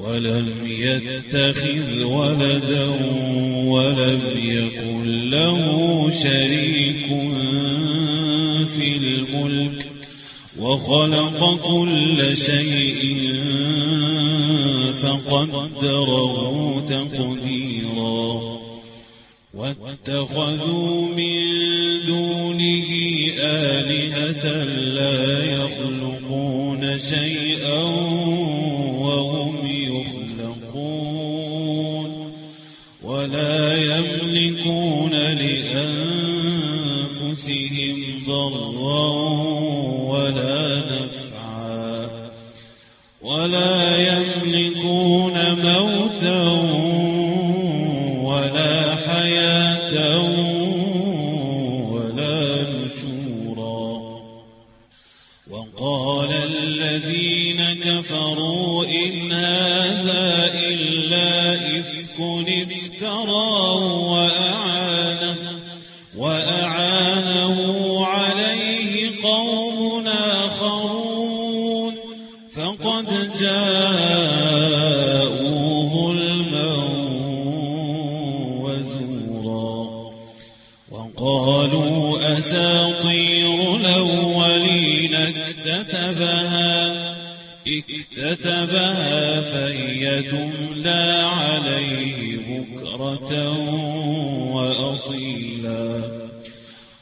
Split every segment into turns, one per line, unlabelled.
ولم يتخذ ولدا ولم يكن له شريك في الملك وخلق كل شيء فقدره تقديرا واتخذوا من دونه آلهة لا يخلقون شيئا ولا يملكون موتا ولا حياة ولا نشورا. وقال الذين كفروا إن هذا إلا إفك افتراه وأعانه وأعانه عليه قوم آخرون. فقد جاءوا ظلما وزورا وقالوا أساطير الأولين اكتتبها اكتتبها فهي تملى عليه بكرة وأصيلا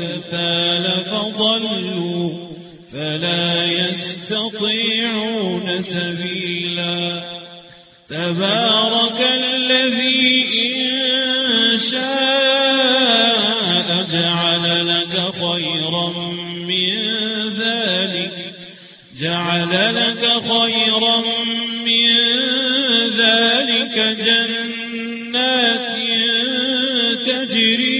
الأمثال فضلوا فلا يستطيعون سبيلا. تبارك الذي إن شاء جعل لك خيرا من ذلك. جعل لك خيرا من ذلك جنات تجري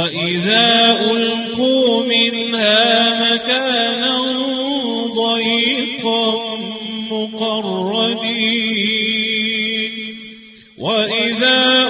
وإذا ألقوا منها مكانا ضيقا مقرنين وإذا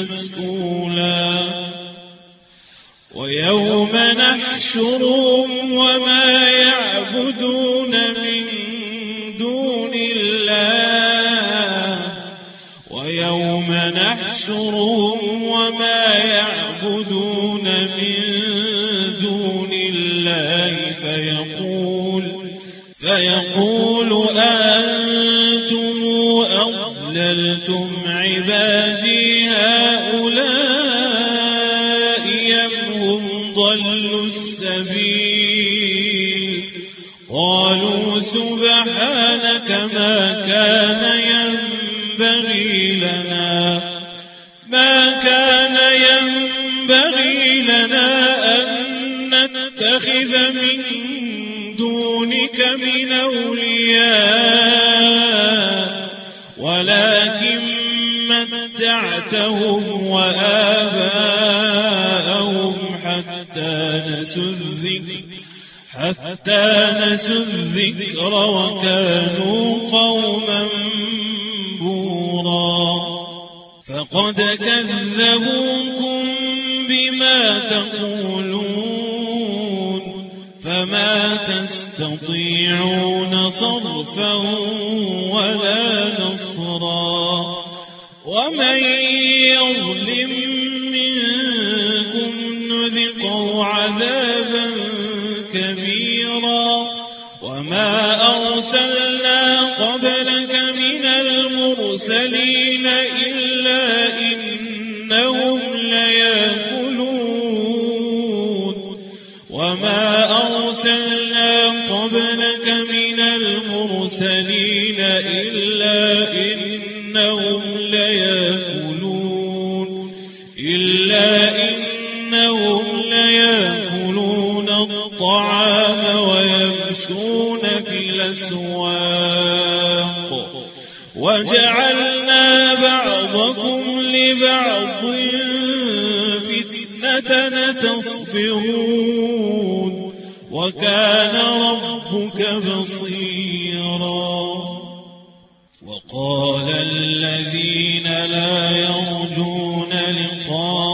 مسئولا ويوم نحشرهم وما يعبدون من دون الله. ويوم نحشرهم وما يعبدون من دون الله. فيقول فيقول أنتم أضللتم عبادي ضلوا السبيل. قالوا سبحانك ما كان ينبغي لنا. ما كان ينبغي لنا أن نتخذ من دونك من أولياء ولكن متعتهم وآباءهم نسوا الذكر حتى نسوا الذكر وكانوا قوما بورا. فقد كذبوكم بما تقولون فما تستطيعون صرفا ولا نصرا. ومن كبيرا وما أرسلنا قبلك من المرسلين إلا إنهم ليأكلون وما أرسلنا قبلك من المرسلين إلا إنهم ليأكلون إلا إنهم الأسواق. وجعلنا بعضكم لبعض فتنة تصبرون وكان ربك بصيرا. وقال الذين لا يرجون لقاءنا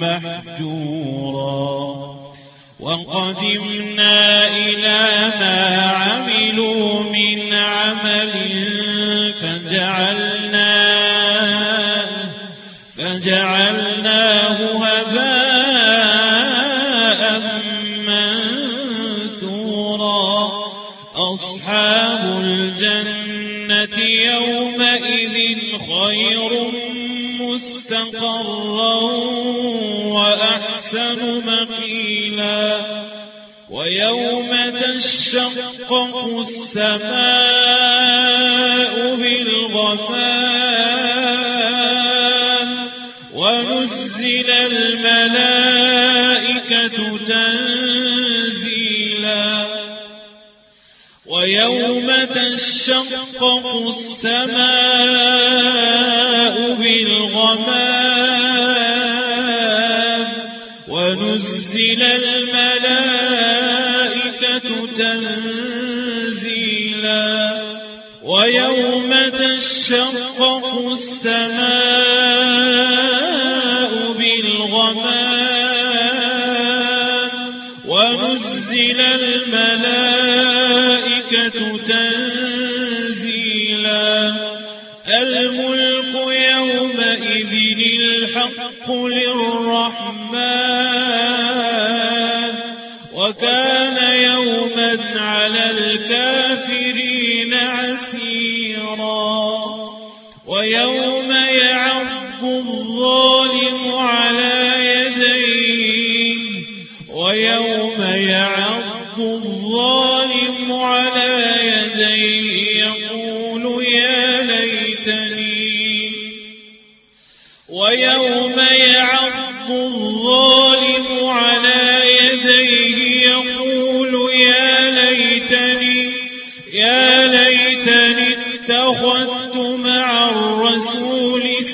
محجورا. وقدمنا إلى ما عملوا من عمل فجعلناه فجعلناه هباء منثورا. أصحاب الجنة يومئذ خير مستقرا وأحسن مقيلا ويوم تشقق السماء بالغمام ونزل الملائكة تنزيلا. ويوم تشقق السماء بالغمام ونزل الملائكة تنزيلا ويوم تشقق السماء بالغمام يومئذ الحق للرحمن وكان يوما على الكافرين عسيرا ويوم يعض الظالم على يديه ويوم يعض الظالم على يديه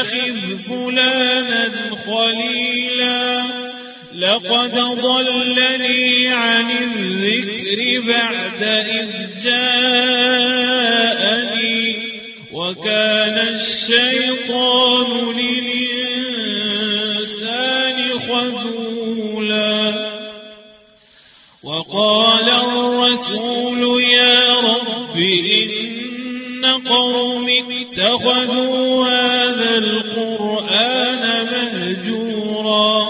اتخذ فلانا خليلا. لقد ضلني عن الذكر بعد إذ جاءني. وكان الشيطان للإنسان خذولا. وقال الرسول يا رب إن قوم اتخذوا هذا القرآن مهجورا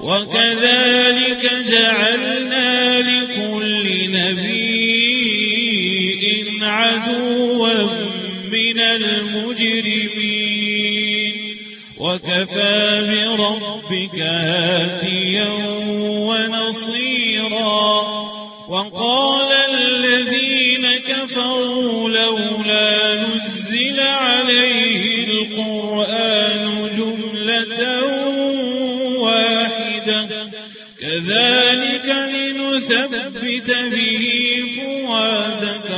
وكذلك جعلنا لكل نبي عدوا من المجرمين. وكفى بربك هاديا ونصيرا. وقال الذين كفروا لولا نزل عليه القرآن جملة واحدة. كذلك لنثبت به فؤادك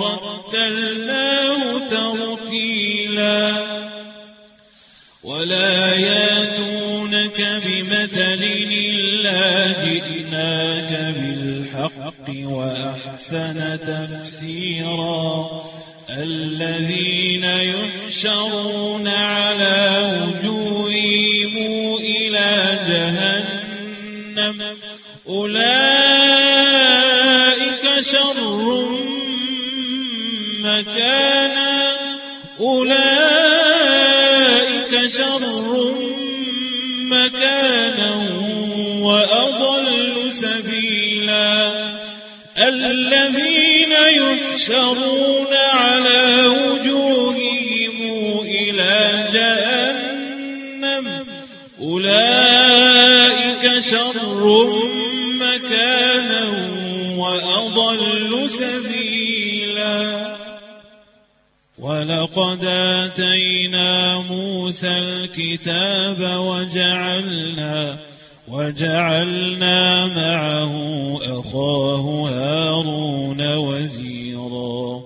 ورتلناه ترتيلا. ولا ياتونك بمثل إلا جئناك بالحق وأحسن تفسيرا. الذين يحشرون على وجوههم إلى جهنم أولئك الذين يحشرون على وجوههم إلى جهنم. أولئك شر مكانا وأضل سبيلا. ولقد آتينا موسى الكتاب وجعلنا وجعلنا معه أخاه هارون وزيرا.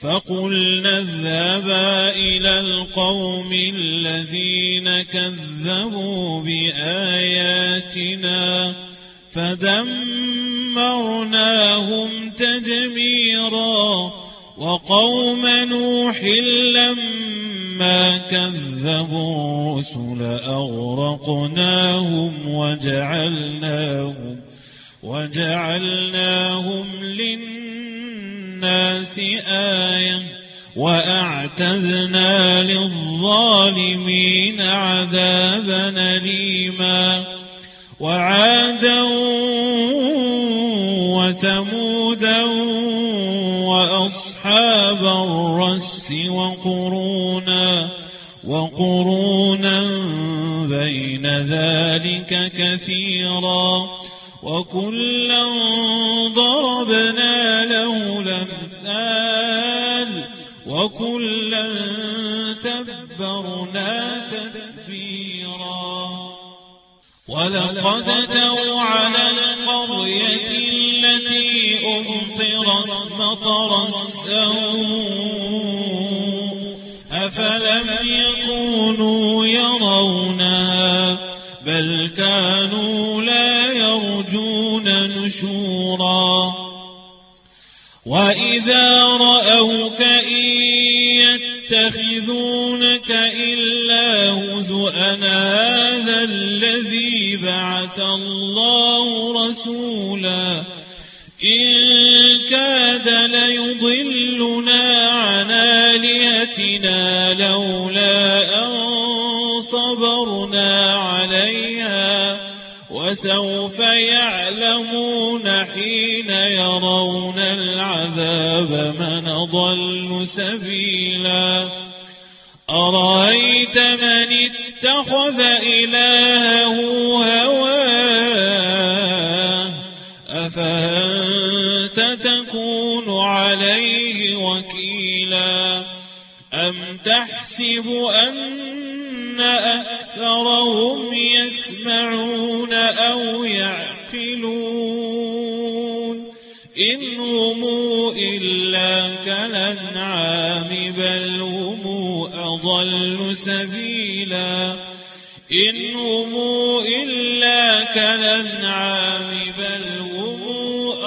فقلنا اذهبا إلى القوم الذين كذبوا بآياتنا فدمرناهم تدميرا. وقوم نوح لما كذبوا الرسل أغرقناهم وجعلناهم وجعلناهم للناس آية وأعتدنا للظالمين عذابا أليما وعادا وثمودا وأصحاب الرس وقرونا وقرونا بين ذلك كثيرا وكلا ضربنا له الأمثال وكلا تبرنا تتبيرا ولقد أتوا على القرية التي أمطرت مطر السوء أفلم يكونوا يرونها بل كانوا لا يرجون نشورا. وإذا رأوك إن يتخذونك إلا هزؤا هذا الذي بعث الله رسولا. إن كاد ليضلنا عن آلهتنا لولا أن صبرنا عليها وسوف يعلمون حين يرون العذاب من ضل سبيلا. أرأيت من اتخذ إلهه هواه أفأنت تكون عليه وكيلا. أم تحسب أن أكثرهم يسمعون أو يعقلون؟ إن هم إلا كالأنعام بل هم أضل سبيلا. إن هم إلا كالأنعام بل هم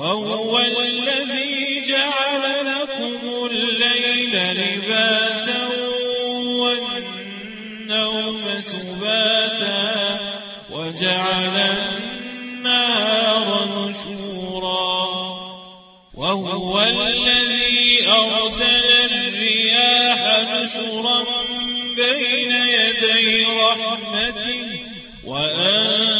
وهو الذي جعل لكم الليل لباسا والنوم سباتا وجعل النهار نشورا وهو الذي أرسل الرياح نشرا بين يدي رحمته وأنزلنا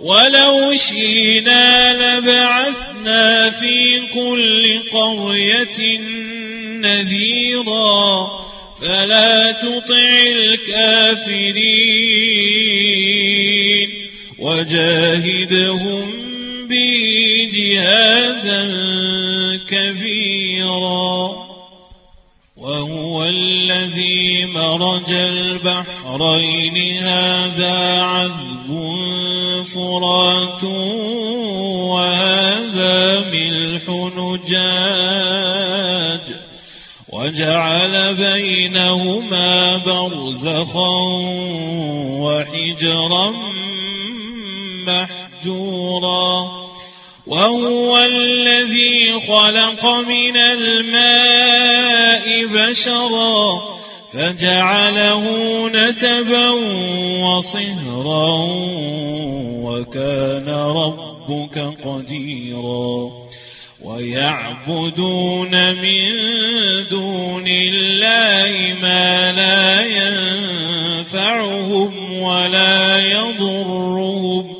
ولو شئنا لبعثنا في كل قرية نذيرا. فلا تطع الكافرين. وجاهدهم به جهادا كبيرا. وهو الذي مرج البحرين. هذا عذب فرات وهذا ملح نجاج. وجعل بينهما برزخا وحجرا محجورا. وهو الذي خلق من الماء بشرا فجعله نسبا وصهرا وكان ربك قديرا ويعبدون من دون الله ما لا ينفعهم ولا يضرهم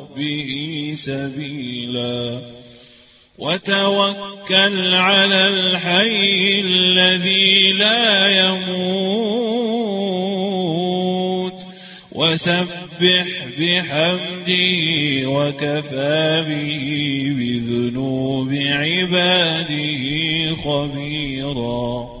سبيلا. وتوكل على الحي الذي لا يموت. وسبح بحمده وكفى به بذنوب عباده خبيراً.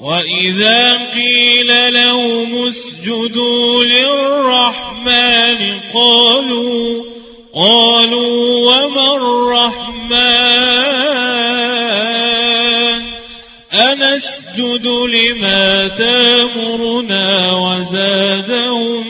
وإذا قيل لهم اسجدوا للرحمن قالوا قالوا وما الرحمن؟ أنسجد لما تامرنا وزادهم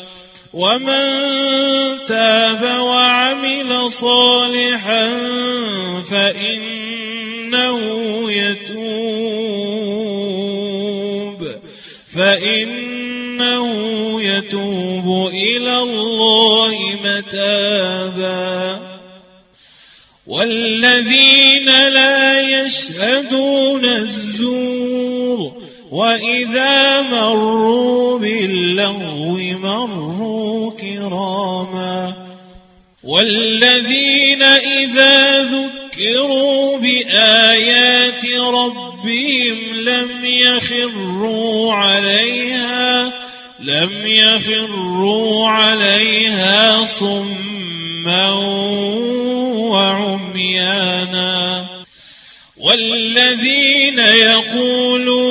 ومن تاب وعمل صالحا فإنه يتوب فإنه يتوب إلى الله متابا. والذين لا يشهدون الزور وإذا مروا باللغو مروا كراما والذين إذا ذكروا بآيات ربهم لم يخروا عليها لم يخروا عليها صما وعميانا والذين يقولون